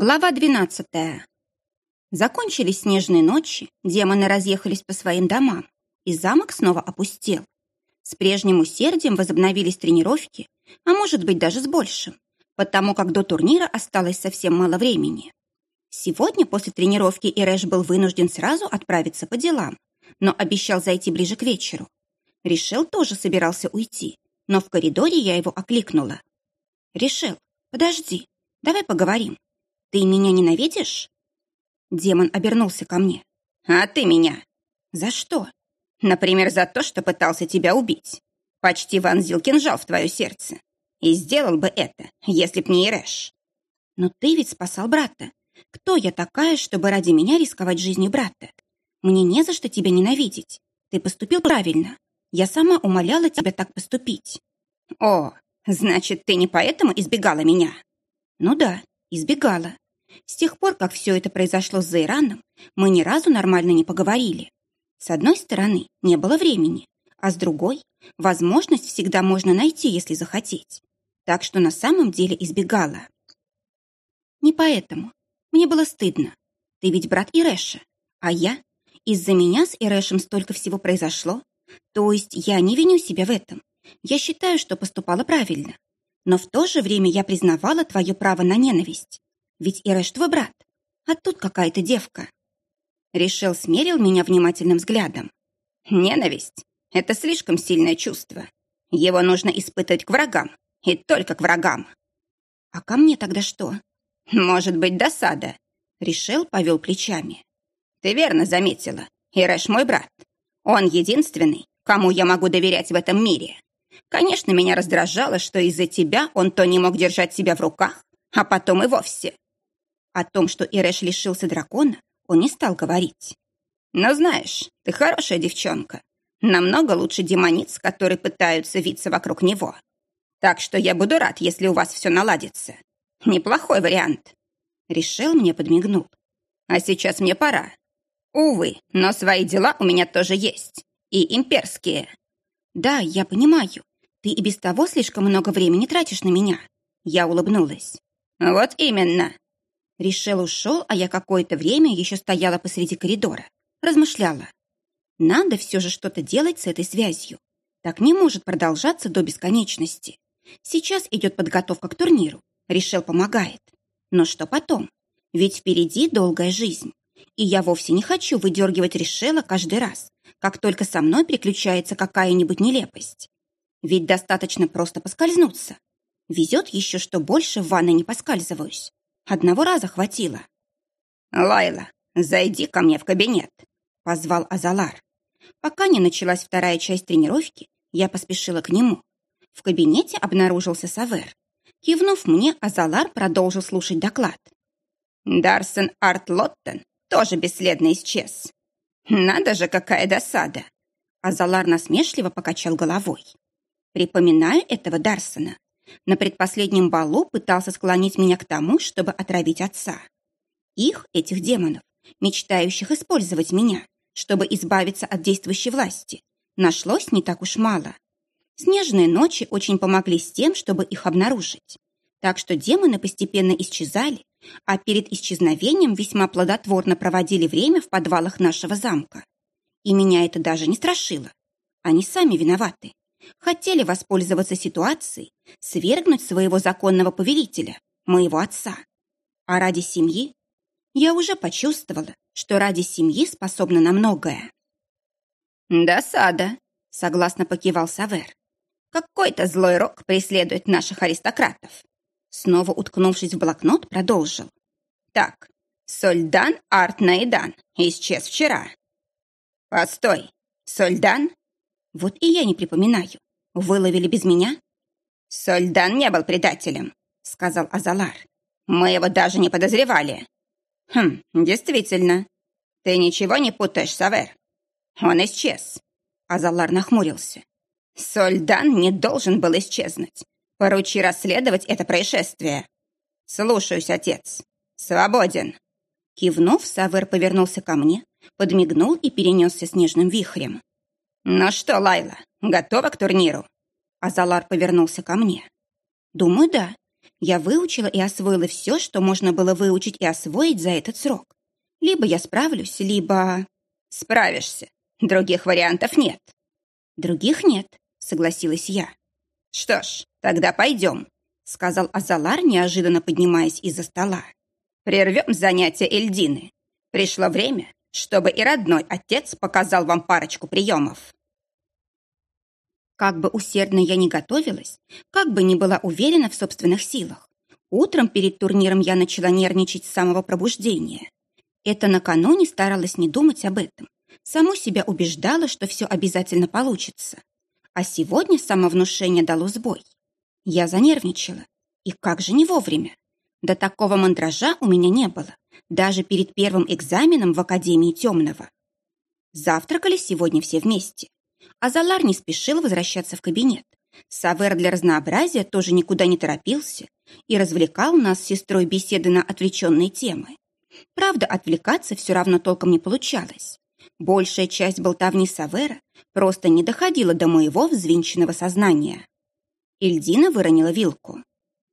Глава двенадцатая. Закончились снежные ночи, демоны разъехались по своим домам, и замок снова опустел. С прежним усердием возобновились тренировки, а может быть даже с большим, потому как до турнира осталось совсем мало времени. Сегодня после тренировки Ирэш был вынужден сразу отправиться по делам, но обещал зайти ближе к вечеру. Решил тоже собирался уйти, но в коридоре я его окликнула. «Решил, подожди, давай поговорим. Ты меня ненавидишь?» Демон обернулся ко мне. «А ты меня?» «За что?» «Например, за то, что пытался тебя убить. Почти вонзил кинжал в твое сердце. И сделал бы это, если б не Ирэш». «Но ты ведь спасал брата. Кто я такая, чтобы ради меня рисковать жизнью брата? Мне не за что тебя ненавидеть. Ты поступил правильно. Я сама умоляла тебя так поступить». «О, значит, ты не поэтому избегала меня?» «Ну да, избегала. С тех пор, как все это произошло с Зайраном, мы ни разу нормально не поговорили. С одной стороны, не было времени, а с другой, возможность всегда можно найти, если захотеть. Так что на самом деле избегала. Не поэтому. Мне было стыдно. Ты ведь брат Ирэша, а я... Из-за меня с Ирэшем столько всего произошло. То есть я не виню себя в этом. Я считаю, что поступала правильно. Но в то же время я признавала твое право на ненависть. Ведь Ирэш твой брат, а тут какая-то девка. Решил смерил меня внимательным взглядом. Ненависть — это слишком сильное чувство. Его нужно испытывать к врагам, и только к врагам. А ко мне тогда что? Может быть, досада. Решил, повел плечами. Ты верно заметила. Ирэш мой брат. Он единственный, кому я могу доверять в этом мире. Конечно, меня раздражало, что из-за тебя он то не мог держать себя в руках, а потом и вовсе. О том, что Ирэш лишился дракона, он не стал говорить. Но знаешь, ты хорошая девчонка. Намного лучше демониц, которые пытаются виться вокруг него. Так что я буду рад, если у вас все наладится. Неплохой вариант. Решил мне подмигнул. А сейчас мне пора. Увы, но свои дела у меня тоже есть. И имперские. Да, я понимаю. Ты и без того слишком много времени тратишь на меня. Я улыбнулась. Вот именно. Решил ушел, а я какое-то время еще стояла посреди коридора. Размышляла. Надо все же что-то делать с этой связью. Так не может продолжаться до бесконечности. Сейчас идет подготовка к турниру. Решил помогает. Но что потом? Ведь впереди долгая жизнь. И я вовсе не хочу выдергивать Решела каждый раз, как только со мной приключается какая-нибудь нелепость. Ведь достаточно просто поскользнуться. Везет еще, что больше в ванной не поскальзываюсь. Одного раза хватило. «Лайла, зайди ко мне в кабинет», — позвал Азалар. Пока не началась вторая часть тренировки, я поспешила к нему. В кабинете обнаружился Савер. Кивнув мне, Азалар продолжил слушать доклад. Дарсон Арт Лоттен тоже бесследно исчез. Надо же, какая досада. Азалар насмешливо покачал головой. Припоминаю этого Дарсона. На предпоследнем балу пытался склонить меня к тому, чтобы отравить отца. Их, этих демонов, мечтающих использовать меня, чтобы избавиться от действующей власти, нашлось не так уж мало. Снежные ночи очень помогли с тем, чтобы их обнаружить. Так что демоны постепенно исчезали, а перед исчезновением весьма плодотворно проводили время в подвалах нашего замка. И меня это даже не страшило. Они сами виноваты хотели воспользоваться ситуацией, свергнуть своего законного повелителя, моего отца. А ради семьи? Я уже почувствовала, что ради семьи способна на многое. «Досада», — согласно покивал Савер. «Какой-то злой рок преследует наших аристократов». Снова уткнувшись в блокнот, продолжил. «Так, Сольдан Арт Наидан исчез вчера». «Постой, Сольдан вот и я не припоминаю. Выловили без меня? Сольдан не был предателем, сказал Азалар. Мы его даже не подозревали. Хм, действительно. Ты ничего не путаешь, Савер. Он исчез. Азалар нахмурился. Сольдан не должен был исчезнуть. Поручи расследовать это происшествие. Слушаюсь, отец. Свободен. Кивнув, Савер повернулся ко мне, подмигнул и перенесся снежным вихрем. «Ну что, Лайла, готова к турниру?» Азалар повернулся ко мне. «Думаю, да. Я выучила и освоила все, что можно было выучить и освоить за этот срок. Либо я справлюсь, либо... Справишься. Других вариантов нет. Других нет, согласилась я. Что ж, тогда пойдем, сказал Азалар, неожиданно поднимаясь из-за стола. Прервем занятия Эльдины. Пришло время, чтобы и родной отец показал вам парочку приемов. Как бы усердно я ни готовилась, как бы ни была уверена в собственных силах, утром перед турниром я начала нервничать с самого пробуждения. Это накануне старалась не думать об этом. Саму себя убеждала, что все обязательно получится. А сегодня самовнушение дало сбой. Я занервничала. И как же не вовремя. До такого мандража у меня не было, даже перед первым экзаменом в Академии Темного. Завтракали сегодня все вместе. Азалар не спешил возвращаться в кабинет. Савер для разнообразия тоже никуда не торопился и развлекал нас с сестрой беседы на отвлеченные темы. Правда, отвлекаться все равно толком не получалось. Большая часть болтовни Савера просто не доходила до моего взвинченного сознания. Ильдина выронила вилку.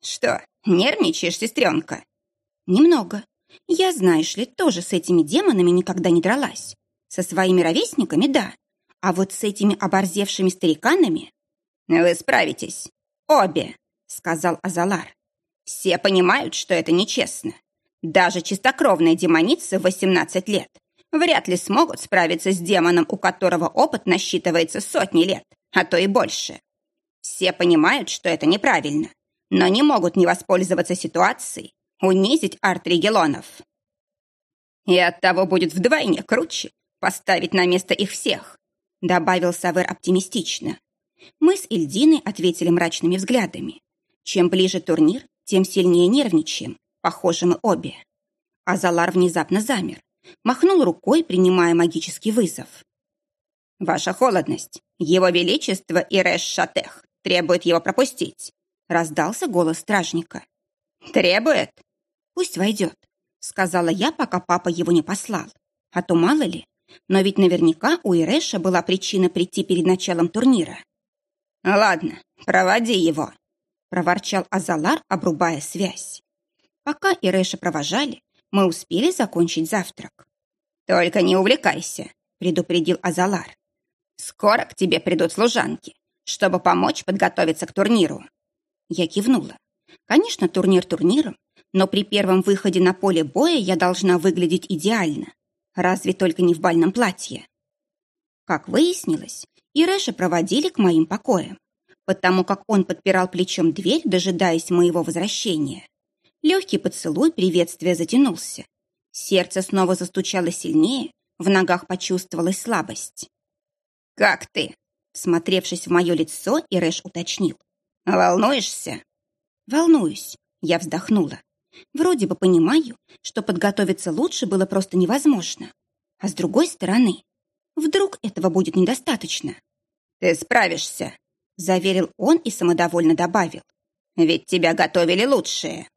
«Что, нервничаешь, сестренка?» «Немного. Я, знаешь ли, тоже с этими демонами никогда не дралась. Со своими ровесниками – да. А вот с этими оборзевшими стариканами... Вы справитесь. Обе, сказал Азалар. Все понимают, что это нечестно. Даже чистокровная демоница в 18 лет вряд ли смогут справиться с демоном, у которого опыт насчитывается сотни лет, а то и больше. Все понимают, что это неправильно, но не могут не воспользоваться ситуацией, унизить арт-регелонов. И оттого будет вдвойне круче поставить на место их всех, добавил Савер оптимистично. Мы с Ильдиной ответили мрачными взглядами. Чем ближе турнир, тем сильнее нервничаем. Похоже, мы обе. Азалар внезапно замер, махнул рукой, принимая магический вызов. «Ваша холодность, его величество Ирэш Шатех требует его пропустить», раздался голос стражника. «Требует?» «Пусть войдет», сказала я, пока папа его не послал. А то мало ли, но ведь наверняка у Ирэша была причина прийти перед началом турнира. «Ладно, проводи его», — проворчал Азалар, обрубая связь. Пока Ирэша провожали, мы успели закончить завтрак. «Только не увлекайся», — предупредил Азалар. «Скоро к тебе придут служанки, чтобы помочь подготовиться к турниру». Я кивнула. Конечно, турнир турниром, но при первом выходе на поле боя я должна выглядеть идеально. Разве только не в бальном платье. Как выяснилось, Ирэша проводили к моим покоям, потому как он подпирал плечом дверь, дожидаясь моего возвращения. Легкий поцелуй приветствия затянулся. Сердце снова застучало сильнее, в ногах почувствовалась слабость. «Как ты?» Смотревшись в мое лицо, Ирэш уточнил. «Волнуешься?» «Волнуюсь», — я вздохнула. Вроде бы понимаю, что подготовиться лучше было просто невозможно. А с другой стороны, вдруг этого будет недостаточно? «Ты справишься», — заверил он и самодовольно добавил. «Ведь тебя готовили лучшие».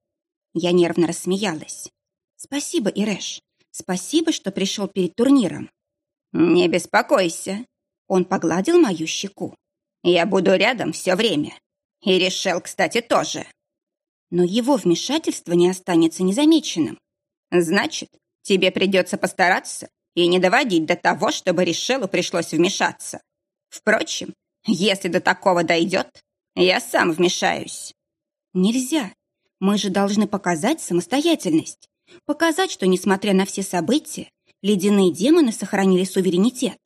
Я нервно рассмеялась. «Спасибо, Ирэш. Спасибо, что пришел перед турниром». «Не беспокойся». Он погладил мою щеку. «Я буду рядом все время. И решил, кстати, тоже». Но его вмешательство не останется незамеченным. Значит, тебе придется постараться и не доводить до того, чтобы Решелу пришлось вмешаться. Впрочем, если до такого дойдет, я сам вмешаюсь. Нельзя. Мы же должны показать самостоятельность. Показать, что, несмотря на все события, ледяные демоны сохранили суверенитет.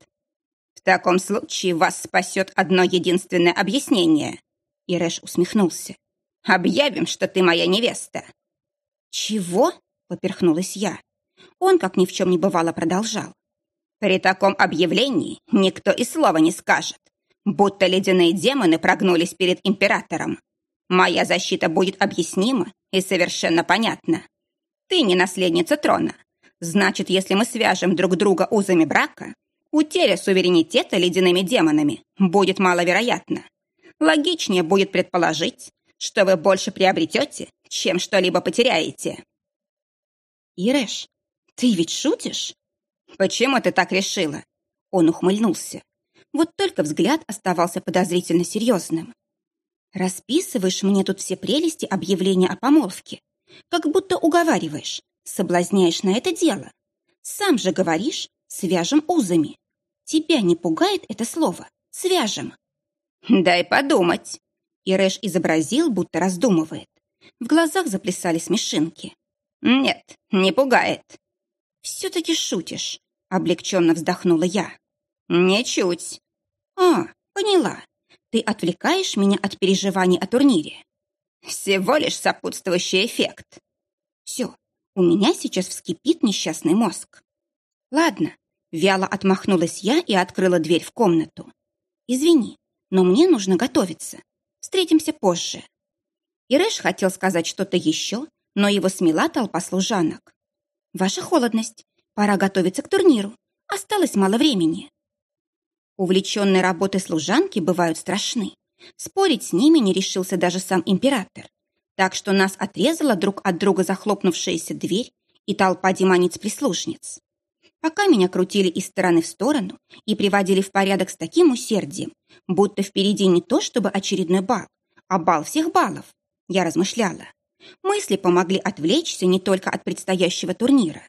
В таком случае вас спасет одно единственное объяснение. Ирэш усмехнулся. Объявим, что ты моя невеста». «Чего?» — поперхнулась я. Он, как ни в чем не бывало, продолжал. «При таком объявлении никто и слова не скажет, будто ледяные демоны прогнулись перед императором. Моя защита будет объяснима и совершенно понятна. Ты не наследница трона. Значит, если мы свяжем друг друга узами брака, утеря суверенитета ледяными демонами будет маловероятна. Логичнее будет предположить, что вы больше приобретете, чем что-либо потеряете. Ирэш, ты ведь шутишь? Почему ты так решила? Он ухмыльнулся. Вот только взгляд оставался подозрительно серьезным. Расписываешь мне тут все прелести объявления о помолвке, как будто уговариваешь, соблазняешь на это дело. Сам же говоришь, свяжем узами. Тебя не пугает это слово «свяжем»? Дай подумать. Ирэш изобразил, будто раздумывает. В глазах заплясали смешинки. Нет, не пугает. Все-таки шутишь, облегченно вздохнула я. Ничуть. А, поняла. Ты отвлекаешь меня от переживаний о турнире. Всего лишь сопутствующий эффект. Все, у меня сейчас вскипит несчастный мозг. Ладно, вяло отмахнулась я и открыла дверь в комнату. Извини, но мне нужно готовиться. Встретимся позже. Ирэш хотел сказать что-то еще, но его смела толпа служанок. «Ваша холодность. Пора готовиться к турниру. Осталось мало времени». Увлеченные работой служанки бывают страшны. Спорить с ними не решился даже сам император. Так что нас отрезала друг от друга захлопнувшаяся дверь и толпа демониц-прислужниц. Пока меня крутили из стороны в сторону и приводили в порядок с таким усердием, будто впереди не то чтобы очередной бал, а бал всех баллов, я размышляла. Мысли помогли отвлечься не только от предстоящего турнира.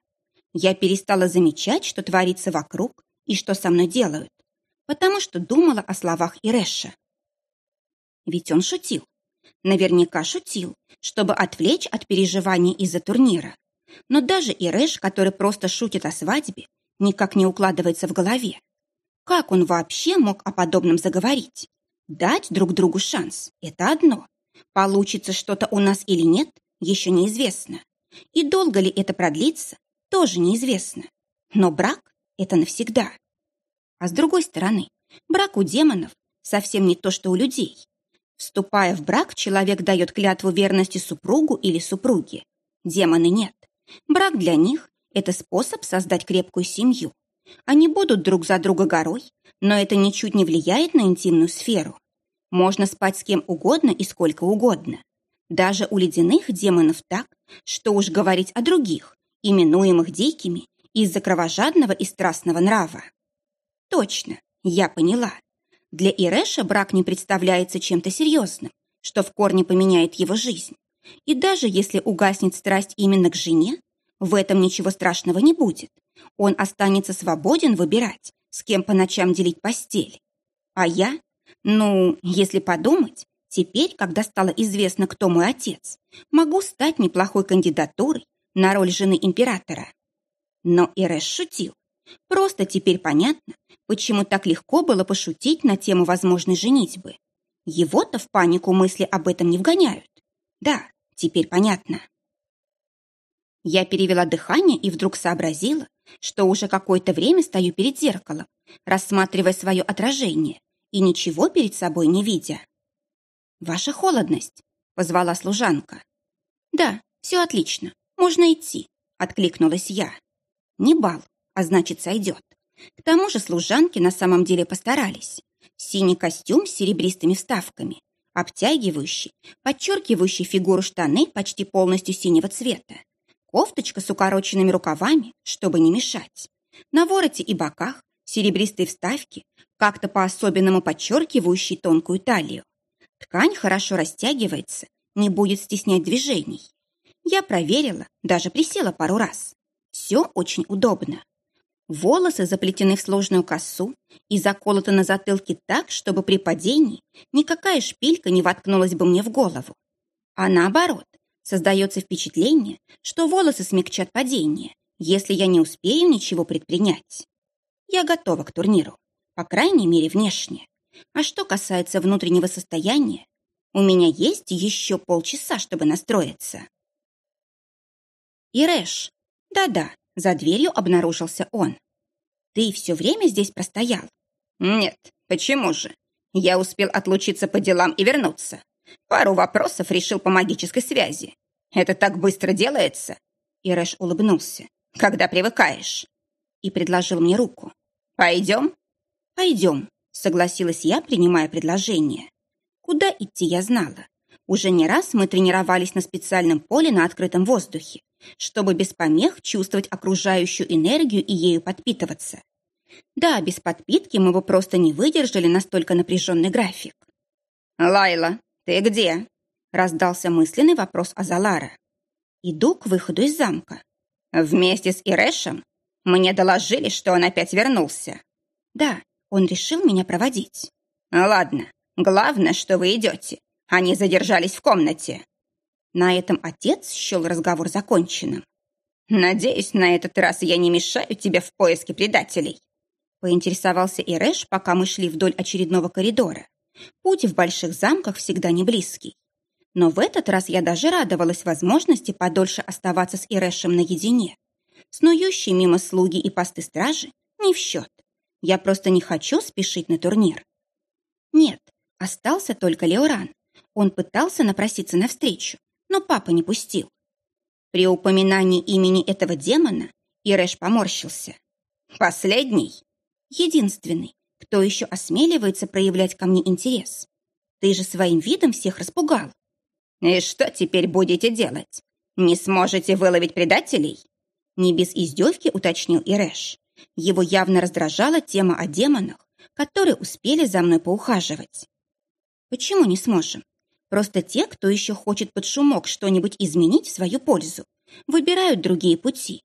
Я перестала замечать, что творится вокруг и что со мной делают, потому что думала о словах Ирэша. Ведь он шутил. Наверняка шутил, чтобы отвлечь от переживаний из-за турнира. Но даже Ирэш, который просто шутит о свадьбе, никак не укладывается в голове. Как он вообще мог о подобном заговорить? Дать друг другу шанс – это одно. Получится что-то у нас или нет, еще неизвестно. И долго ли это продлится, тоже неизвестно. Но брак – это навсегда. А с другой стороны, брак у демонов совсем не то, что у людей. Вступая в брак, человек дает клятву верности супругу или супруге. Демоны нет. Брак для них – это способ создать крепкую семью. Они будут друг за друга горой, но это ничуть не влияет на интимную сферу. Можно спать с кем угодно и сколько угодно. Даже у ледяных демонов так, что уж говорить о других, именуемых дикими из-за кровожадного и страстного нрава. Точно, я поняла. Для Ирэша брак не представляется чем-то серьезным, что в корне поменяет его жизнь. И даже если угаснет страсть именно к жене, в этом ничего страшного не будет. Он останется свободен выбирать, с кем по ночам делить постель. А я ну, если подумать, теперь, когда стало известно, кто мой отец, могу стать неплохой кандидатурой на роль жены императора. Но Ирэш шутил. Просто теперь понятно, почему так легко было пошутить на тему возможной женитьбы. Его-то в панику мысли об этом не вгоняют. Да, теперь понятно. Я перевела дыхание и вдруг сообразила, что уже какое-то время стою перед зеркалом, рассматривая свое отражение и ничего перед собой не видя. «Ваша холодность», — позвала служанка. «Да, все отлично, можно идти», — откликнулась я. «Не бал, а значит, сойдет. К тому же служанки на самом деле постарались. Синий костюм с серебристыми вставками, обтягивающий, подчеркивающий фигуру штаны почти полностью синего цвета, кофточка с укороченными рукавами, чтобы не мешать. На вороте и боках серебристые вставки, как-то по-особенному подчеркивающие тонкую талию. Ткань хорошо растягивается, не будет стеснять движений. Я проверила, даже присела пару раз. Все очень удобно. Волосы заплетены в сложную косу и заколоты на затылке так, чтобы при падении никакая шпилька не воткнулась бы мне в голову. А наоборот, создается впечатление, что волосы смягчат падение, если я не успею ничего предпринять. Я готова к турниру, по крайней мере, внешне. А что касается внутреннего состояния, у меня есть еще полчаса, чтобы настроиться. Ирэш. Да-да, за дверью обнаружился он. Ты все время здесь простоял? Нет, почему же? Я успел отлучиться по делам и вернуться. Пару вопросов решил по магической связи. Это так быстро делается. Ирэш улыбнулся. Когда привыкаешь. И предложил мне руку. «Пойдем?» «Пойдем», — согласилась я, принимая предложение. Куда идти я знала. Уже не раз мы тренировались на специальном поле на открытом воздухе, чтобы без помех чувствовать окружающую энергию и ею подпитываться. Да, без подпитки мы бы просто не выдержали настолько напряженный график. «Лайла, «Ты где?» — раздался мысленный вопрос Азалара. «Иду к выходу из замка». «Вместе с Ирэшем? Мне доложили, что он опять вернулся». «Да, он решил меня проводить». «Ладно, главное, что вы идете. Они задержались в комнате». На этом отец счел разговор законченным. «Надеюсь, на этот раз я не мешаю тебе в поиске предателей», поинтересовался Ирэш, пока мы шли вдоль очередного коридора. Путь в больших замках всегда не близкий. Но в этот раз я даже радовалась возможности подольше оставаться с Ирэшем наедине. Снующие мимо слуги и посты стражи не в счет. Я просто не хочу спешить на турнир. Нет, остался только Леоран. Он пытался напроситься навстречу, но папа не пустил. При упоминании имени этого демона Ирэш поморщился. «Последний?» «Единственный, кто еще осмеливается проявлять ко мне интерес. Ты же своим видом всех распугал». «И что теперь будете делать? Не сможете выловить предателей?» Не без издевки уточнил Ирэш. Его явно раздражала тема о демонах, которые успели за мной поухаживать. «Почему не сможем? Просто те, кто еще хочет под шумок что-нибудь изменить в свою пользу, выбирают другие пути.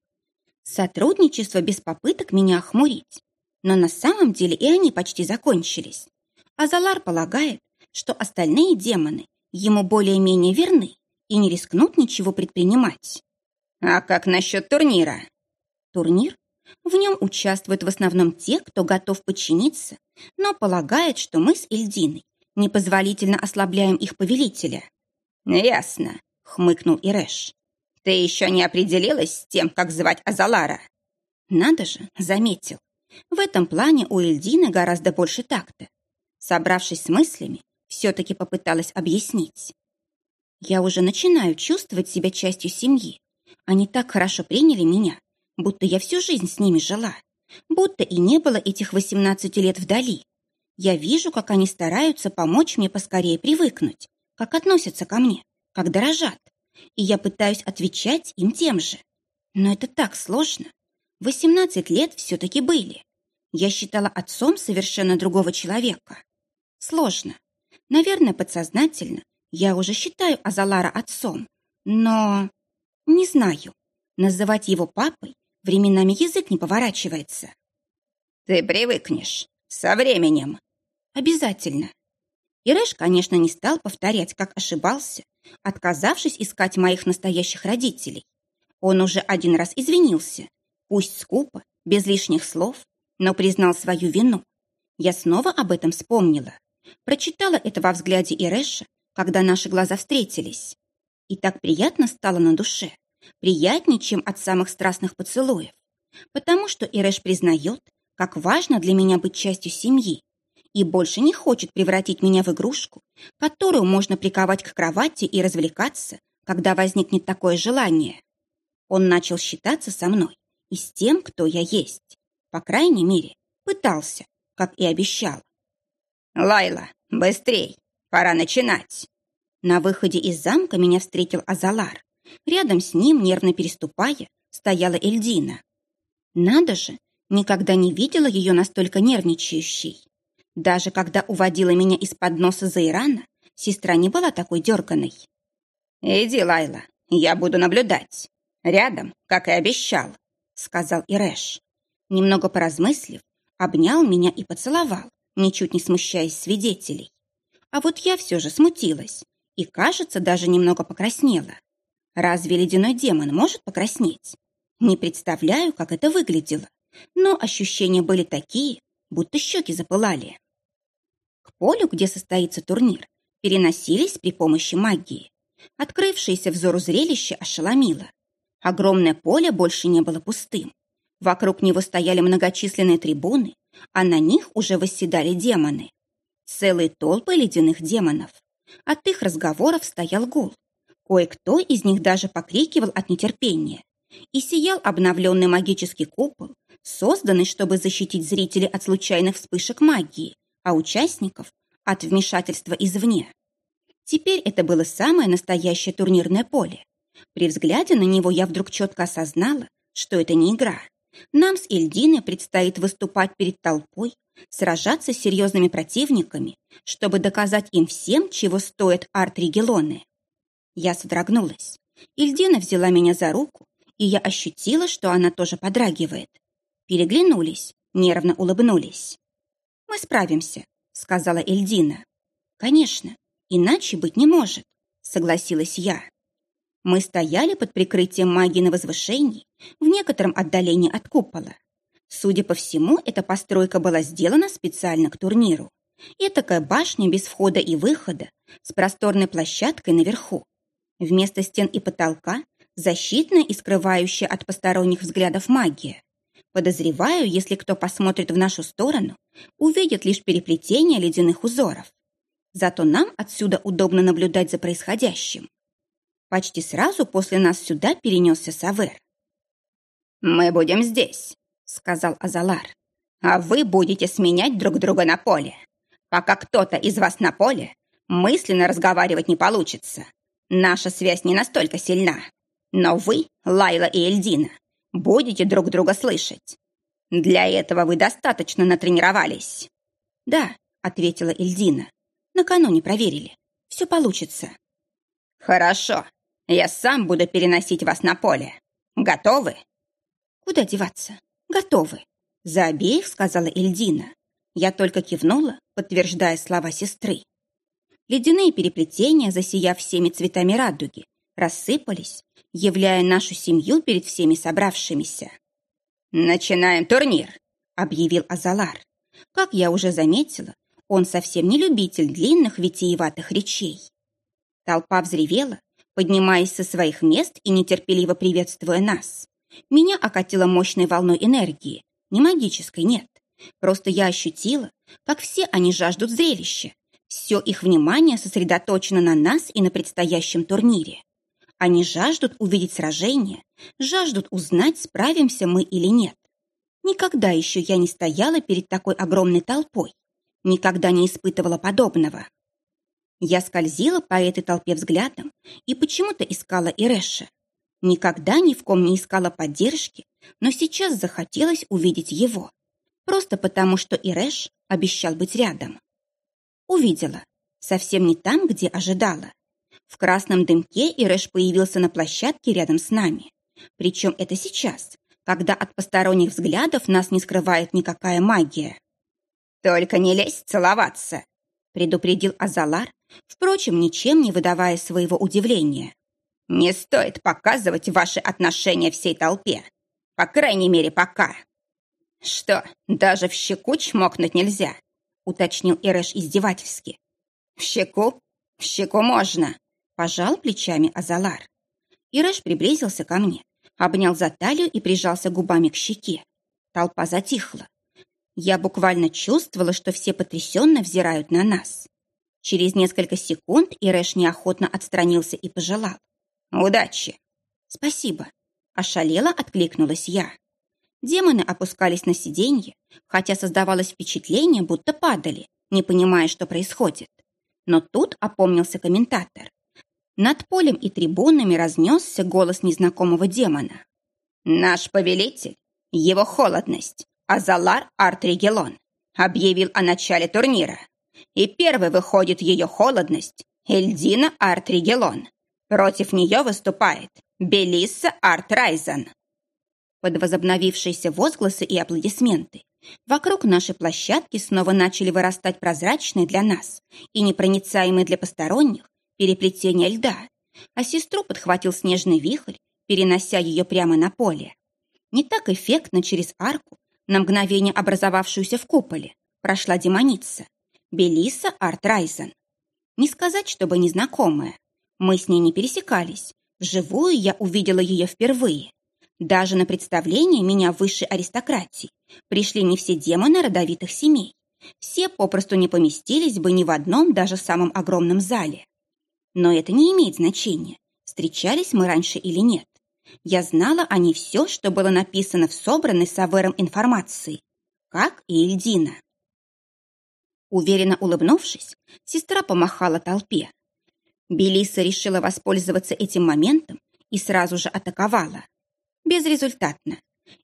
Сотрудничество без попыток меня охмурить. Но на самом деле и они почти закончились. Азалар полагает, что остальные демоны ему более-менее верны и не рискнут ничего предпринимать. А как насчет турнира? Турнир? В нем участвуют в основном те, кто готов подчиниться, но полагает, что мы с Эльдиной непозволительно ослабляем их повелителя». «Ясно», — хмыкнул Ирэш. «Ты еще не определилась с тем, как звать Азалара?» «Надо же, заметил. В этом плане у Эльдины гораздо больше такта. Собравшись с мыслями, все-таки попыталась объяснить. Я уже начинаю чувствовать себя частью семьи. Они так хорошо приняли меня, будто я всю жизнь с ними жила, будто и не было этих 18 лет вдали. Я вижу, как они стараются помочь мне поскорее привыкнуть, как относятся ко мне, как дорожат. И я пытаюсь отвечать им тем же. Но это так сложно. 18 лет все-таки были. Я считала отцом совершенно другого человека. Сложно. Наверное, подсознательно я уже считаю Азалара отцом. Но... Не знаю. Называть его папой временами язык не поворачивается. Ты привыкнешь. Со временем. Обязательно. Ирэш, конечно, не стал повторять, как ошибался, отказавшись искать моих настоящих родителей. Он уже один раз извинился, пусть скупо, без лишних слов, но признал свою вину. Я снова об этом вспомнила. Прочитала это во взгляде Ирэша, когда наши глаза встретились. И так приятно стало на душе. Приятнее, чем от самых страстных поцелуев. Потому что Ирэш признает, как важно для меня быть частью семьи, и больше не хочет превратить меня в игрушку, которую можно приковать к кровати и развлекаться, когда возникнет такое желание. Он начал считаться со мной и с тем, кто я есть. По крайней мере, пытался, как и обещал. «Лайла, быстрей! Пора начинать!» На выходе из замка меня встретил Азалар. Рядом с ним, нервно переступая, стояла Эльдина. Надо же, никогда не видела ее настолько нервничающей. Даже когда уводила меня из-под носа Заирана, сестра не была такой дерганой. «Иди, Лайла, я буду наблюдать. Рядом, как и обещал», — сказал Ирэш. Немного поразмыслив, обнял меня и поцеловал, ничуть не смущаясь свидетелей. А вот я все же смутилась и, кажется, даже немного покраснела. Разве ледяной демон может покраснеть? Не представляю, как это выглядело, но ощущения были такие, будто щеки запылали полю, где состоится турнир, переносились при помощи магии. Открывшееся взору зрелище ошеломило. Огромное поле больше не было пустым. Вокруг него стояли многочисленные трибуны, а на них уже восседали демоны. Целые толпы ледяных демонов. От их разговоров стоял гул. Кое-кто из них даже покрикивал от нетерпения. И сиял обновленный магический купол, созданный, чтобы защитить зрителей от случайных вспышек магии, а участников – от вмешательства извне. Теперь это было самое настоящее турнирное поле. При взгляде на него я вдруг четко осознала, что это не игра. Нам с Эльдиной предстоит выступать перед толпой, сражаться с серьезными противниками, чтобы доказать им всем, чего стоят арт-регелоны. Я содрогнулась. Ильдина взяла меня за руку, и я ощутила, что она тоже подрагивает. Переглянулись, нервно улыбнулись. «Мы справимся», — сказала Эльдина. «Конечно, иначе быть не может», — согласилась я. Мы стояли под прикрытием магии на возвышении в некотором отдалении от купола. Судя по всему, эта постройка была сделана специально к турниру. И такая башня без входа и выхода, с просторной площадкой наверху. Вместо стен и потолка защитная и скрывающая от посторонних взглядов магия. Подозреваю, если кто посмотрит в нашу сторону, увидит лишь переплетение ледяных узоров. Зато нам отсюда удобно наблюдать за происходящим. Почти сразу после нас сюда перенесся Савер. «Мы будем здесь», — сказал Азалар. «А вы будете сменять друг друга на поле. Пока кто-то из вас на поле, мысленно разговаривать не получится. Наша связь не настолько сильна. Но вы, Лайла и Эльдина, будете друг друга слышать. Для этого вы достаточно натренировались». «Да», — ответила Эльдина. «Накануне проверили. Все получится». «Хорошо. Я сам буду переносить вас на поле. Готовы?» «Куда деваться? Готовы», — за обеих сказала Эльдина. Я только кивнула, подтверждая слова сестры. Ледяные переплетения, засияв всеми цветами радуги, рассыпались, являя нашу семью перед всеми собравшимися. «Начинаем турнир», — объявил Азалар. Как я уже заметила, он совсем не любитель длинных витиеватых речей. Толпа взревела, поднимаясь со своих мест и нетерпеливо приветствуя нас. Меня окатило мощной волной энергии. Не магической, нет. Просто я ощутила, как все они жаждут зрелища, все их внимание сосредоточено на нас и на предстоящем турнире. Они жаждут увидеть сражение, жаждут узнать, справимся мы или нет. Никогда еще я не стояла перед такой огромной толпой, никогда не испытывала подобного. Я скользила по этой толпе взглядом и почему-то искала Ирэша. Никогда ни в ком не искала поддержки, но сейчас захотелось увидеть его. Просто потому, что Ирэш обещал быть рядом. Увидела. Совсем не там, где ожидала. В красном дымке Ирэш появился на площадке рядом с нами. Причем это сейчас, когда от посторонних взглядов нас не скрывает никакая магия. «Только не лезь целоваться!» предупредил Азалар, впрочем, ничем не выдавая своего удивления. «Не стоит показывать ваши отношения всей толпе. По крайней мере, пока». «Что, даже в щеку чмокнуть нельзя?» уточнил Ирэш издевательски. «В щеку? В щеку можно!» Пожал плечами Азалар. Ирэш приблизился ко мне, обнял за талию и прижался губами к щеке. Толпа затихла. Я буквально чувствовала, что все потрясенно взирают на нас. Через несколько секунд Ирэш неохотно отстранился и пожелал. «Удачи!» «Спасибо!» Ошалела откликнулась я. Демоны опускались на сиденье, хотя создавалось впечатление, будто падали, не понимая, что происходит. Но тут опомнился комментатор. Над полем и трибунами разнесся голос незнакомого демона. «Наш повелитель, его холодность, Азалар Артригелон, объявил о начале турнира. И первый выходит ее холодность, Эльдина Артригелон. Против нее выступает Белисса Артрайзен. Под возобновившиеся возгласы и аплодисменты вокруг нашей площадки снова начали вырастать прозрачные для нас и непроницаемые для посторонних переплетения льда, а сестру подхватил снежный вихрь, перенося ее прямо на поле. Не так эффектно через арку, на мгновение образовавшуюся в куполе, прошла демоница, Белиса Артрайзен. Не сказать, чтобы незнакомая. Мы с ней не пересекались. Вживую я увидела ее впервые. Даже на представление меня высшей аристократии пришли не все демоны родовитых семей. Все попросту не поместились бы ни в одном, даже самом огромном зале. Но это не имеет значения, встречались мы раньше или нет. Я знала о ней все, что было написано в собранной Савером информации, как и Эльдина. Уверенно улыбнувшись, сестра помахала толпе. Белиса решила воспользоваться этим моментом и сразу же атаковала. Безрезультатно.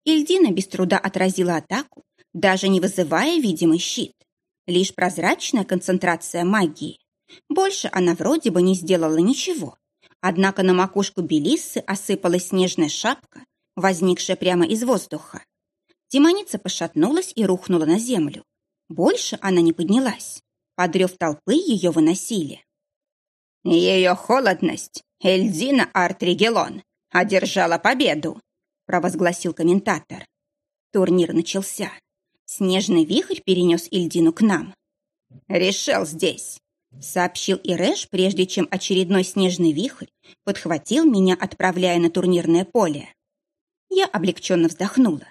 Ильдина без труда отразила атаку, даже не вызывая видимый щит. Лишь прозрачная концентрация магии. Больше она вроде бы не сделала ничего. Однако на макушку Белиссы осыпалась снежная шапка, возникшая прямо из воздуха. Демоница пошатнулась и рухнула на землю. Больше она не поднялась. Подрев толпы ее выносили. «Ее холодность, Эльдина Артригелон, одержала победу», провозгласил комментатор. Турнир начался. Снежный вихрь перенес Ильдину к нам. «Решил здесь», — сообщил Ирэш, прежде чем очередной снежный вихрь подхватил меня, отправляя на турнирное поле. Я облегченно вздохнула.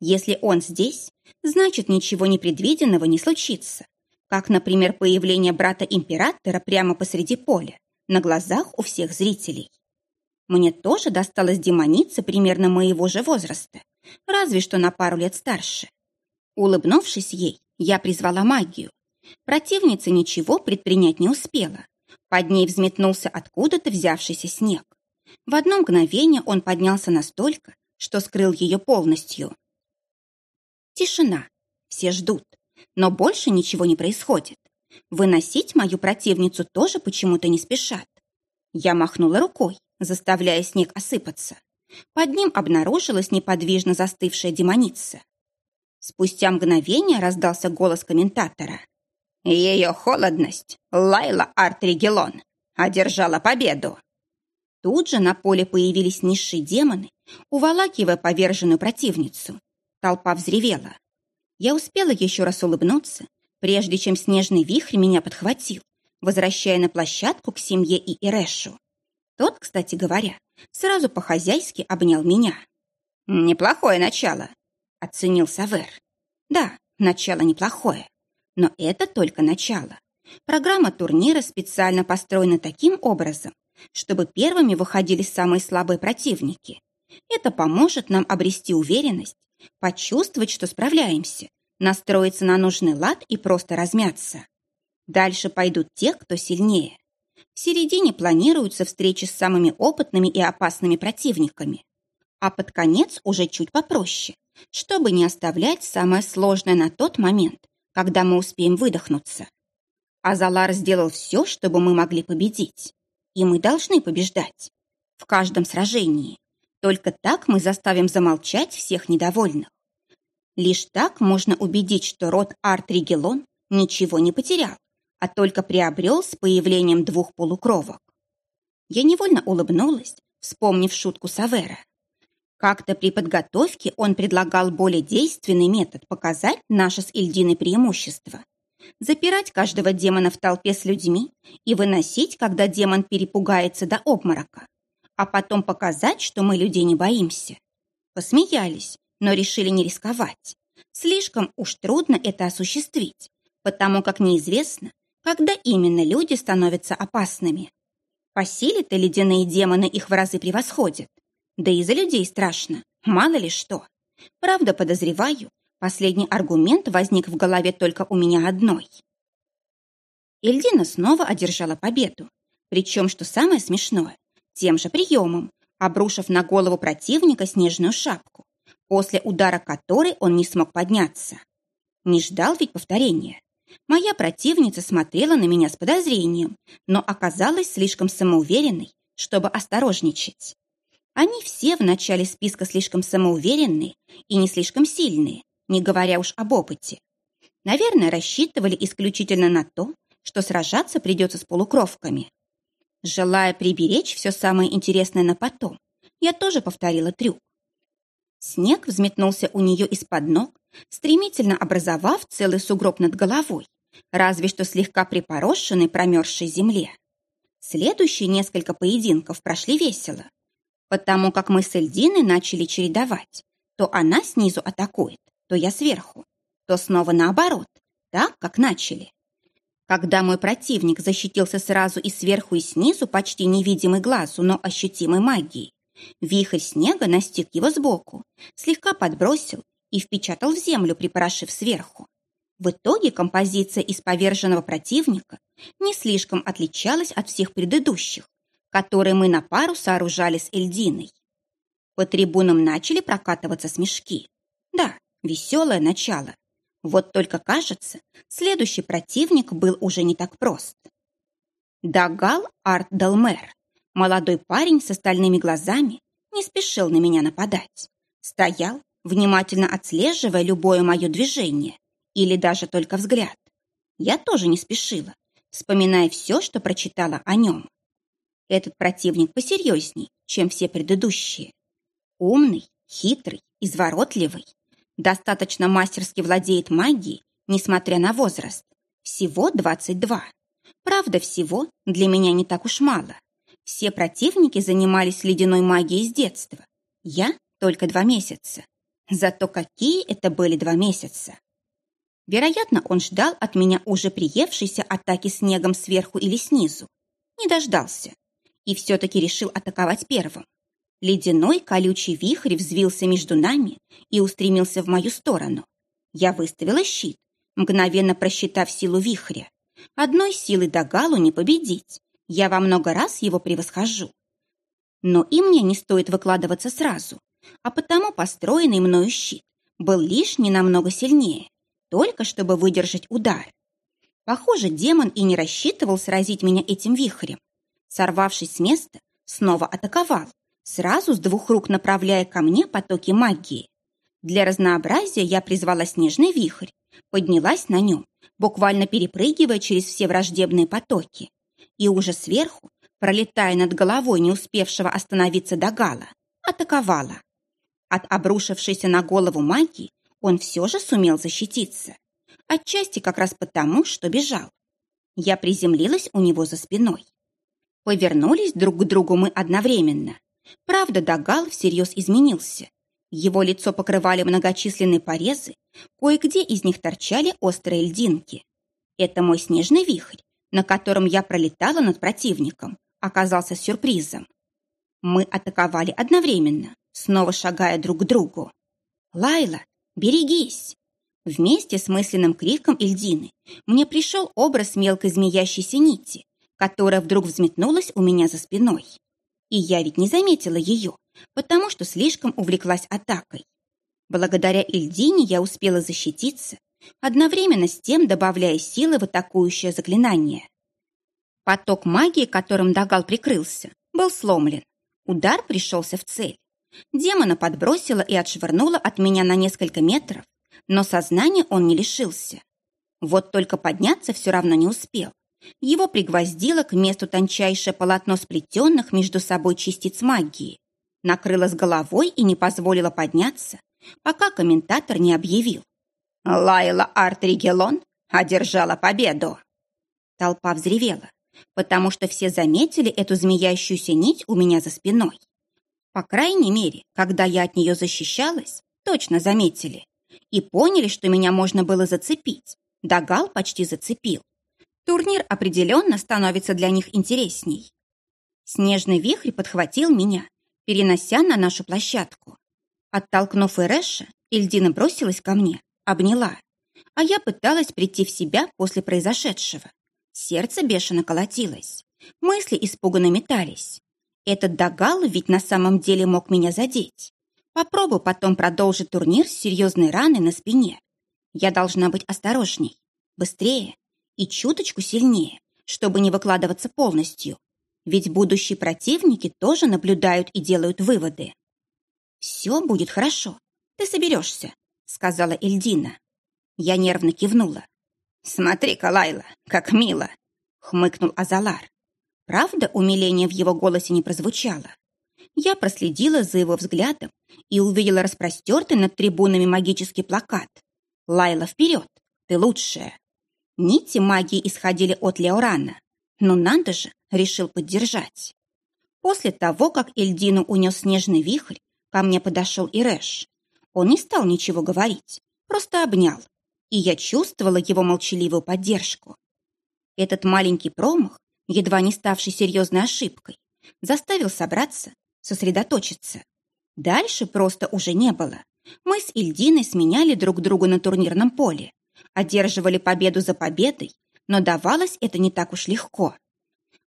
Если он здесь, значит, ничего непредвиденного не случится. Как, например, появление брата императора прямо посреди поля, на глазах у всех зрителей. Мне тоже досталась демоница примерно моего же возраста, разве что на пару лет старше. Улыбнувшись ей, я призвала магию. Противница ничего предпринять не успела. Под ней взметнулся откуда-то взявшийся снег. В одно мгновение он поднялся настолько, что скрыл ее полностью. Тишина. Все ждут. Но больше ничего не происходит. Выносить мою противницу тоже почему-то не спешат. Я махнула рукой, заставляя снег осыпаться. Под ним обнаружилась неподвижно застывшая демоница. Спустя мгновение раздался голос комментатора. Ее холодность, Лайла Артригелон, одержала победу. Тут же на поле появились низшие демоны, уволакивая поверженную противницу. Толпа взревела. Я успела еще раз улыбнуться, прежде чем снежный вихрь меня подхватил, возвращая на площадку к семье и Ирэшу. Тот, кстати говоря, сразу по-хозяйски обнял меня. «Неплохое начало», — оценил Савер. «Да, начало неплохое, но это только начало. Программа турнира специально построена таким образом, чтобы первыми выходили самые слабые противники. Это поможет нам обрести уверенность, почувствовать, что справляемся, настроиться на нужный лад и просто размяться. Дальше пойдут те, кто сильнее. В середине планируются встречи с самыми опытными и опасными противниками. А под конец уже чуть попроще, чтобы не оставлять самое сложное на тот момент, когда мы успеем выдохнуться. Азалар сделал все, чтобы мы могли победить. И мы должны побеждать. В каждом сражении. Только так мы заставим замолчать всех недовольных. Лишь так можно убедить, что род Артригелон ничего не потерял, а только приобрел с появлением двух полукровок. Я невольно улыбнулась, вспомнив шутку Савера. Как-то при подготовке он предлагал более действенный метод показать наше с Ильдиной преимущество. Запирать каждого демона в толпе с людьми и выносить, когда демон перепугается до обморока. А потом показать, что мы людей не боимся. Посмеялись, но решили не рисковать. Слишком уж трудно это осуществить, потому как неизвестно, когда именно люди становятся опасными. По силе-то ледяные демоны их в разы превосходят. Да и за людей страшно, мало ли что. Правда, подозреваю, последний аргумент возник в голове только у меня одной. Ильдина снова одержала победу. Причем, что самое смешное, тем же приемом, обрушив на голову противника снежную шапку, после удара которой он не смог подняться. Не ждал ведь повторения. Моя противница смотрела на меня с подозрением, но оказалась слишком самоуверенной, чтобы осторожничать. Они все в начале списка слишком самоуверенные и не слишком сильные, не говоря уж об опыте. Наверное, рассчитывали исключительно на то, что сражаться придется с полукровками. Желая приберечь все самое интересное на потом, я тоже повторила трюк. Снег взметнулся у нее из-под ног, стремительно образовав целый сугроб над головой, разве что слегка припорошенный промерзшей земле. Следующие несколько поединков прошли весело, потому как мы с Эльдиной начали чередовать. То она снизу атакует, то я сверху, то снова наоборот, так, как начали. Когда мой противник защитился сразу и сверху, и снизу почти невидимой глазу, но ощутимой магией, Вихрь снега настиг его сбоку, слегка подбросил и впечатал в землю, припорошив сверху. В итоге композиция из поверженного противника не слишком отличалась от всех предыдущих, которые мы на пару сооружали с Эльдиной. По трибунам начали прокатываться смешки. Да, веселое начало. Вот только, кажется, следующий противник был уже не так прост. Дагал Арт Делмер, молодой парень с остальными глазами, не спешил на меня нападать. Стоял, внимательно отслеживая любое мое движение или даже только взгляд. Я тоже не спешила, вспоминая все, что прочитала о нем. Этот противник посерьезней, чем все предыдущие. Умный, хитрый, изворотливый. Достаточно мастерски владеет магией, несмотря на возраст. Всего 22. Правда, всего для меня не так уж мало. Все противники занимались ледяной магией с детства. Я только два месяца. Зато какие это были два месяца. Вероятно, он ждал от меня уже приевшейся атаки снегом сверху или снизу. Не дождался. И все-таки решил атаковать первым. Ледяной колючий вихрь взвился между нами и устремился в мою сторону. Я выставила щит, мгновенно просчитав силу вихря. Одной силы до Галу не победить. Я во много раз его превосхожу. Но и мне не стоит выкладываться сразу, а потому построенный мною щит был лишь не намного сильнее, только чтобы выдержать удар. Похоже, демон и не рассчитывал сразить меня этим вихрем. Сорвавшись с места, снова атаковал, сразу с двух рук направляя ко мне потоки магии. Для разнообразия я призвала снежный вихрь, поднялась на нем, буквально перепрыгивая через все враждебные потоки. И уже сверху, пролетая над головой не успевшего остановиться Дагала, атаковала. От обрушившейся на голову магии он все же сумел защититься. Отчасти как раз потому, что бежал. Я приземлилась у него за спиной. Повернулись друг к другу мы одновременно. Правда, Дагал всерьез изменился. Его лицо покрывали многочисленные порезы, кое-где из них торчали острые льдинки. Это мой снежный вихрь, на котором я пролетала над противником, оказался сюрпризом. Мы атаковали одновременно, снова шагая друг к другу. «Лайла, берегись!» Вместе с мысленным криком Ильдины мне пришел образ мелкой змеящейся нити, которая вдруг взметнулась у меня за спиной. И я ведь не заметила ее, потому что слишком увлеклась атакой. Благодаря Ильдине я успела защититься, одновременно с тем добавляя силы в атакующее заклинание. Поток магии, которым Дагал прикрылся, был сломлен. Удар пришелся в цель. Демона подбросила и отшвырнула от меня на несколько метров, но сознания он не лишился. Вот только подняться все равно не успел. Его пригвоздило к месту тончайшее полотно сплетенных между собой частиц магии. Накрыло с головой и не позволило подняться, пока комментатор не объявил. Лайла Артригелон одержала победу. Толпа взревела, потому что все заметили эту змеящуюся нить у меня за спиной. По крайней мере, когда я от нее защищалась, точно заметили. И поняли, что меня можно было зацепить. Дагал почти зацепил. Турнир определенно становится для них интересней. Снежный вихрь подхватил меня, перенося на нашу площадку. Оттолкнув Эрэша, Ильдина бросилась ко мне, обняла. А я пыталась прийти в себя после произошедшего. Сердце бешено колотилось. Мысли испуганно метались. Этот Дагал ведь на самом деле мог меня задеть. Попробую потом продолжить турнир с серьезной раной на спине. Я должна быть осторожней, быстрее, и чуточку сильнее, чтобы не выкладываться полностью. Ведь будущие противники тоже наблюдают и делают выводы. «Все будет хорошо. Ты соберешься», — сказала Эльдина. Я нервно кивнула. «Смотри-ка, Лайла, как мило!» — хмыкнул Азалар. Правда, умиление в его голосе не прозвучало. Я проследила за его взглядом и увидела распростертый над трибунами магический плакат. «Лайла, вперед! Ты лучшая!» Нити магии исходили от Леорана. Но надо же, решил поддержать. После того, как Эльдину унес снежный вихрь, ко мне подошел Ирэш. Он не стал ничего говорить, просто обнял. И я чувствовала его молчаливую поддержку. Этот маленький промах, едва не ставший серьезной ошибкой, заставил собраться, сосредоточиться. Дальше просто уже не было. Мы с Ильдиной сменяли друг друга на турнирном поле одерживали победу за победой, но давалось это не так уж легко.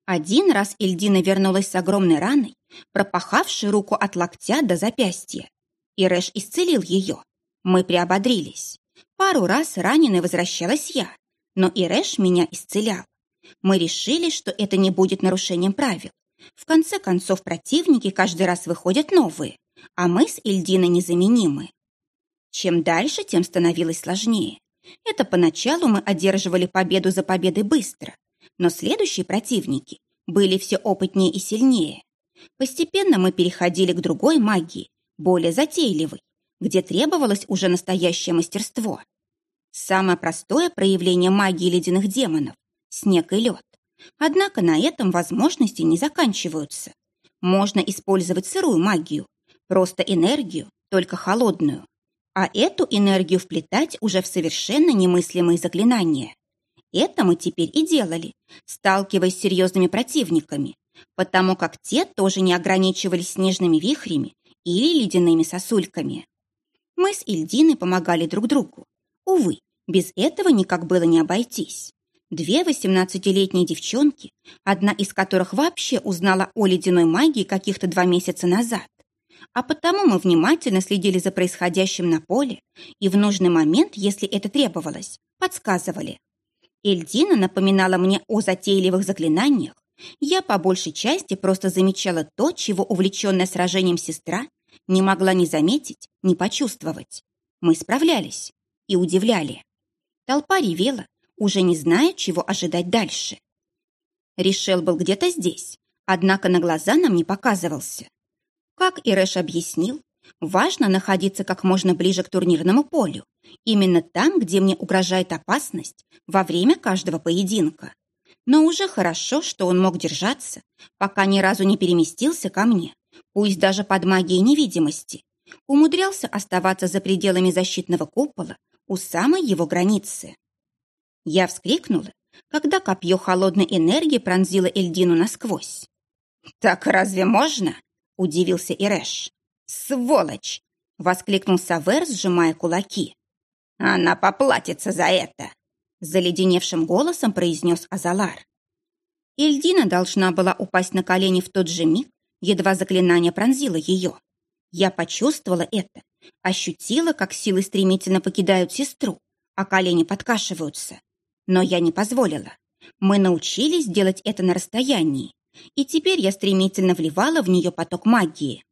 Один раз Эльдина вернулась с огромной раной, пропахавшей руку от локтя до запястья. Ирэш исцелил ее. Мы приободрились. Пару раз раненой возвращалась я, но Ирэш меня исцелял. Мы решили, что это не будет нарушением правил. В конце концов, противники каждый раз выходят новые, а мы с Эльдиной незаменимы. Чем дальше, тем становилось сложнее. Это поначалу мы одерживали победу за победой быстро, но следующие противники были все опытнее и сильнее. Постепенно мы переходили к другой магии, более затейливой, где требовалось уже настоящее мастерство. Самое простое проявление магии ледяных демонов – снег и лед. Однако на этом возможности не заканчиваются. Можно использовать сырую магию, просто энергию, только холодную. А эту энергию вплетать уже в совершенно немыслимые заклинания. Это мы теперь и делали, сталкиваясь с серьезными противниками, потому как те тоже не ограничивались снежными вихрями или ледяными сосульками. Мы с Ильдиной помогали друг другу. Увы, без этого никак было не обойтись. Две восемнадцатилетние девчонки, одна из которых вообще узнала о ледяной магии каких-то два месяца назад. А потому мы внимательно следили за происходящим на поле и в нужный момент, если это требовалось, подсказывали. Эльдина напоминала мне о затейливых заклинаниях. Я по большей части просто замечала то, чего увлеченная сражением сестра не могла ни заметить, ни почувствовать. Мы справлялись и удивляли. Толпа ревела, уже не зная, чего ожидать дальше. Решел был где-то здесь, однако на глаза нам не показывался. Как Ирэш объяснил, важно находиться как можно ближе к турнирному полю, именно там, где мне угрожает опасность во время каждого поединка. Но уже хорошо, что он мог держаться, пока ни разу не переместился ко мне, пусть даже под магией невидимости, умудрялся оставаться за пределами защитного купола у самой его границы. Я вскрикнула, когда копье холодной энергии пронзило Эльдину насквозь. «Так разве можно?» – удивился Ирэш. «Сволочь!» – воскликнул Савер, сжимая кулаки. «Она поплатится за это!» – заледеневшим голосом произнес Азалар. Эльдина должна была упасть на колени в тот же миг, едва заклинание пронзило ее. Я почувствовала это, ощутила, как силы стремительно покидают сестру, а колени подкашиваются. Но я не позволила. Мы научились делать это на расстоянии, и теперь я стремительно вливала в нее поток магии.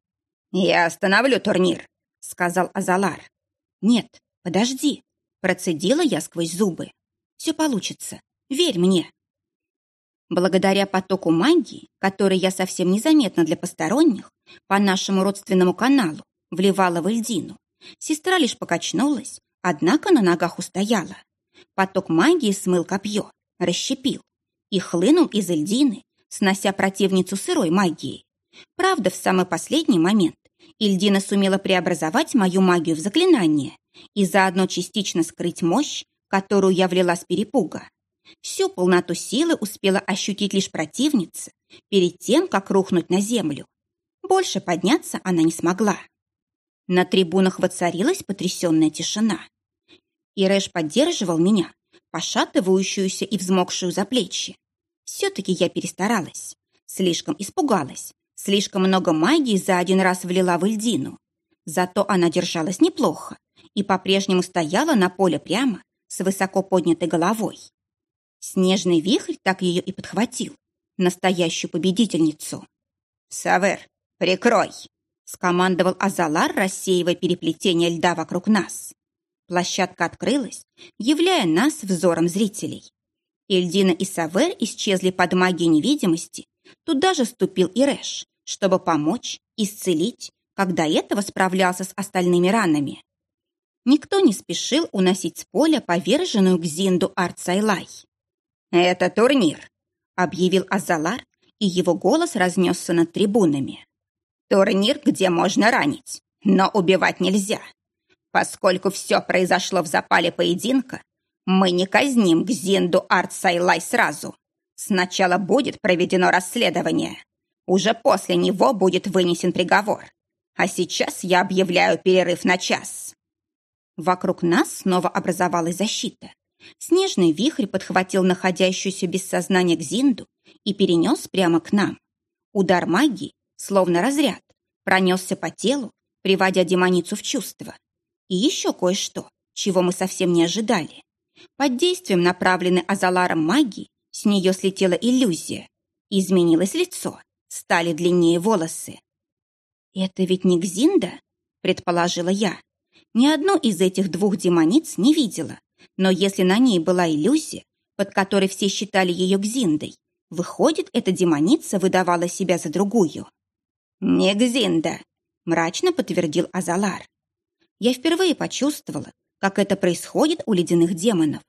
«Я остановлю турнир», — сказал Азалар. «Нет, подожди», — процедила я сквозь зубы. «Все получится. Верь мне». Благодаря потоку магии, который я совсем незаметно для посторонних, по нашему родственному каналу, вливала в Эльдину, сестра лишь покачнулась, однако на ногах устояла. Поток магии смыл копье, расщепил и хлынул из Эльдины, снося противницу сырой магией. Правда, в самый последний момент Ильдина сумела преобразовать мою магию в заклинание и заодно частично скрыть мощь, которую я влила с перепуга. Всю полноту силы успела ощутить лишь противница перед тем, как рухнуть на землю. Больше подняться она не смогла. На трибунах воцарилась потрясенная тишина. Ирэш поддерживал меня, пошатывающуюся и взмокшую за плечи. Все-таки я перестаралась. Слишком испугалась. Слишком много магии за один раз влила в Эльдину. Зато она держалась неплохо и по-прежнему стояла на поле прямо, с высоко поднятой головой. Снежный вихрь так ее и подхватил, настоящую победительницу. «Савер, прикрой!» — скомандовал Азалар, рассеивая переплетение льда вокруг нас. Площадка открылась, являя нас взором зрителей. Эльдина и Савер исчезли под магией невидимости. Туда же ступил и Рэш, чтобы помочь, исцелить, когда этого справлялся с остальными ранами. Никто не спешил уносить с поля поверженную к Зинду Арцайлай. «Это турнир», — объявил Азалар, и его голос разнесся над трибунами. «Турнир, где можно ранить, но убивать нельзя. Поскольку все произошло в запале поединка, мы не казним Гзинду Артсайлай сразу. Сначала будет проведено расследование. Уже после него будет вынесен приговор. А сейчас я объявляю перерыв на час. Вокруг нас снова образовалась защита. Снежный вихрь подхватил находящуюся без сознания Гзинду и перенес прямо к нам. Удар магии, словно разряд, пронесся по телу, приводя демоницу в чувство. И еще кое-что, чего мы совсем не ожидали. Под действием направленной Азаларом магии с нее слетела иллюзия. Изменилось лицо, стали длиннее волосы. «Это ведь не Гзинда?» – предположила я. Ни одну из этих двух демониц не видела, но если на ней была иллюзия, под которой все считали ее Гзиндой, выходит, эта демоница выдавала себя за другую. «Не Гзинда», – мрачно подтвердил Азалар. Я впервые почувствовала, как это происходит у ледяных демонов.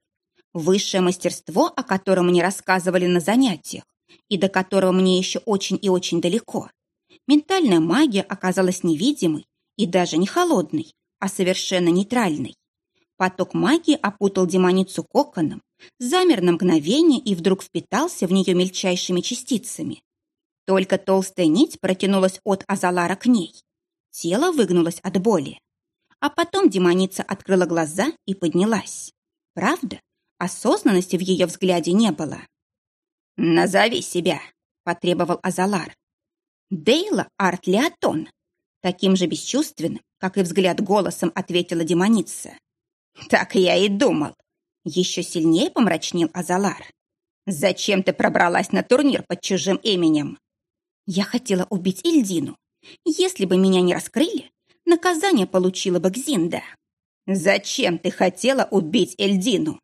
Высшее мастерство, о котором мне рассказывали на занятиях, и до которого мне еще очень и очень далеко. Ментальная магия оказалась невидимой и даже не холодной, а совершенно нейтральной. Поток магии опутал демоницу коконом, замер на мгновение и вдруг впитался в нее мельчайшими частицами. Только толстая нить протянулась от Азалара к ней. Тело выгнулось от боли. А потом демоница открыла глаза и поднялась. Правда, осознанности в ее взгляде не было. «Назови себя», — потребовал Азалар. «Дейла Арт-Леотон», таким же бесчувственным, как и взгляд голосом ответила демоница. «Так я и думал», — еще сильнее помрачнел Азалар. «Зачем ты пробралась на турнир под чужим именем?» «Я хотела убить Ильдину. Если бы меня не раскрыли, наказание получила бы Гзинда». «Зачем ты хотела убить Эльдину?»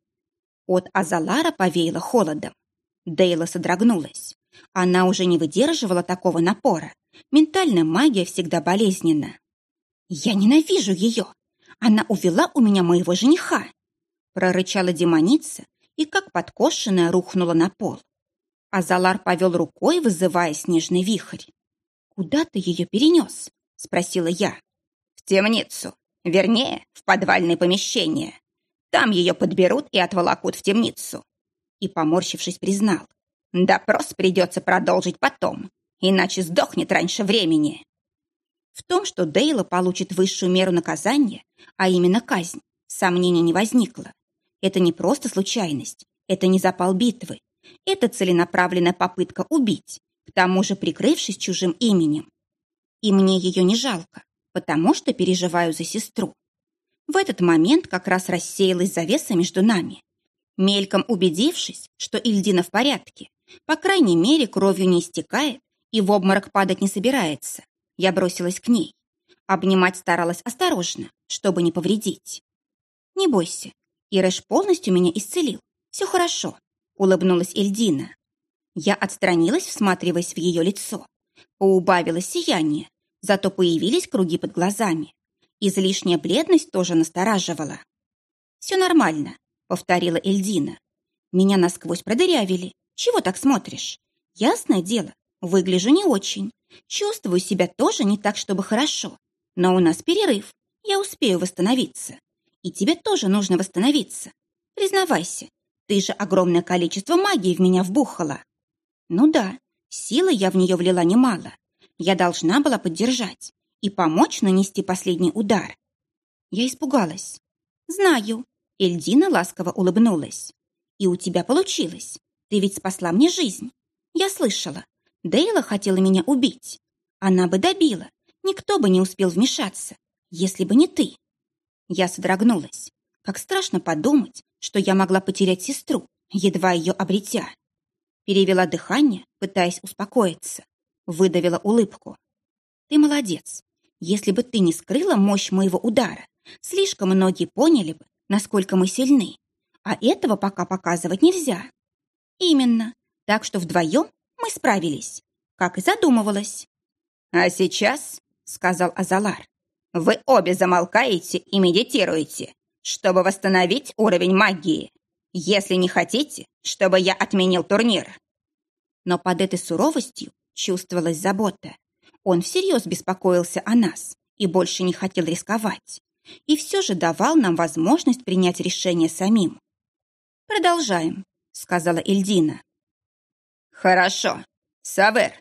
От Азалара повеяло холодом. Дейла содрогнулась. Она уже не выдерживала такого напора. Ментальная магия всегда болезненна. «Я ненавижу ее! Она увела у меня моего жениха!» Прорычала демоница и, как подкошенная, рухнула на пол. Азалар повел рукой, вызывая снежный вихрь. «Куда ты ее перенес?» — спросила я. «В темницу. Вернее, в подвальное помещение. Там ее подберут и отволокут в темницу и, поморщившись, признал. «Допрос придется продолжить потом, иначе сдохнет раньше времени». В том, что Дейла получит высшую меру наказания, а именно казнь, сомнений не возникло. Это не просто случайность, это не запал битвы, это целенаправленная попытка убить, к тому же прикрывшись чужим именем. И мне ее не жалко, потому что переживаю за сестру. В этот момент как раз рассеялась завеса между нами. Мельком убедившись, что Ильдина в порядке, по крайней мере, кровью не истекает и в обморок падать не собирается, я бросилась к ней. Обнимать старалась осторожно, чтобы не повредить. «Не бойся, Ирэш полностью меня исцелил. Все хорошо», — улыбнулась Эльдина. Я отстранилась, всматриваясь в ее лицо. Поубавилось сияние, зато появились круги под глазами. Излишняя бледность тоже настораживала. «Все нормально», — повторила Эльдина. «Меня насквозь продырявили. Чего так смотришь? Ясное дело, выгляжу не очень. Чувствую себя тоже не так, чтобы хорошо. Но у нас перерыв. Я успею восстановиться. И тебе тоже нужно восстановиться. Признавайся, ты же огромное количество магии в меня вбухала». «Ну да, силы я в нее влила немало. Я должна была поддержать и помочь нанести последний удар». Я испугалась. «Знаю, Эльдина ласково улыбнулась. «И у тебя получилось. Ты ведь спасла мне жизнь. Я слышала. Дейла хотела меня убить. Она бы добила. Никто бы не успел вмешаться, если бы не ты». Я содрогнулась. Как страшно подумать, что я могла потерять сестру, едва ее обретя. Перевела дыхание, пытаясь успокоиться. Выдавила улыбку. «Ты молодец. Если бы ты не скрыла мощь моего удара, слишком многие поняли бы, насколько мы сильны. А этого пока показывать нельзя. Именно. Так что вдвоем мы справились, как и задумывалась. А сейчас, сказал Азалар, вы обе замолкаете и медитируете, чтобы восстановить уровень магии, если не хотите, чтобы я отменил турнир. Но под этой суровостью чувствовалась забота. Он всерьез беспокоился о нас и больше не хотел рисковать и все же давал нам возможность принять решение самим. «Продолжаем», — сказала Эльдина. «Хорошо. Савер,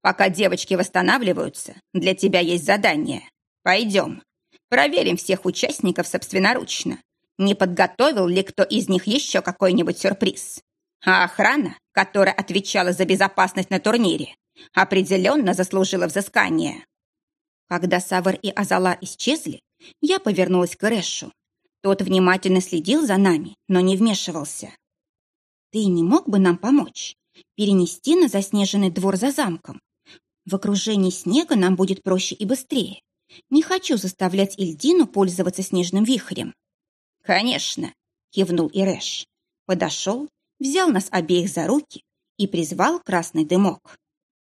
пока девочки восстанавливаются, для тебя есть задание. Пойдем. Проверим всех участников собственноручно. Не подготовил ли кто из них еще какой-нибудь сюрприз? А охрана, которая отвечала за безопасность на турнире, определенно заслужила взыскание. Когда Савар и Азала исчезли, я повернулась к Рэшу. Тот внимательно следил за нами, но не вмешивался. «Ты не мог бы нам помочь? Перенести на заснеженный двор за замком? В окружении снега нам будет проще и быстрее. Не хочу заставлять Ильдину пользоваться снежным вихрем». «Конечно», — кивнул Ирэш. Подошел, взял нас обеих за руки и призвал красный дымок.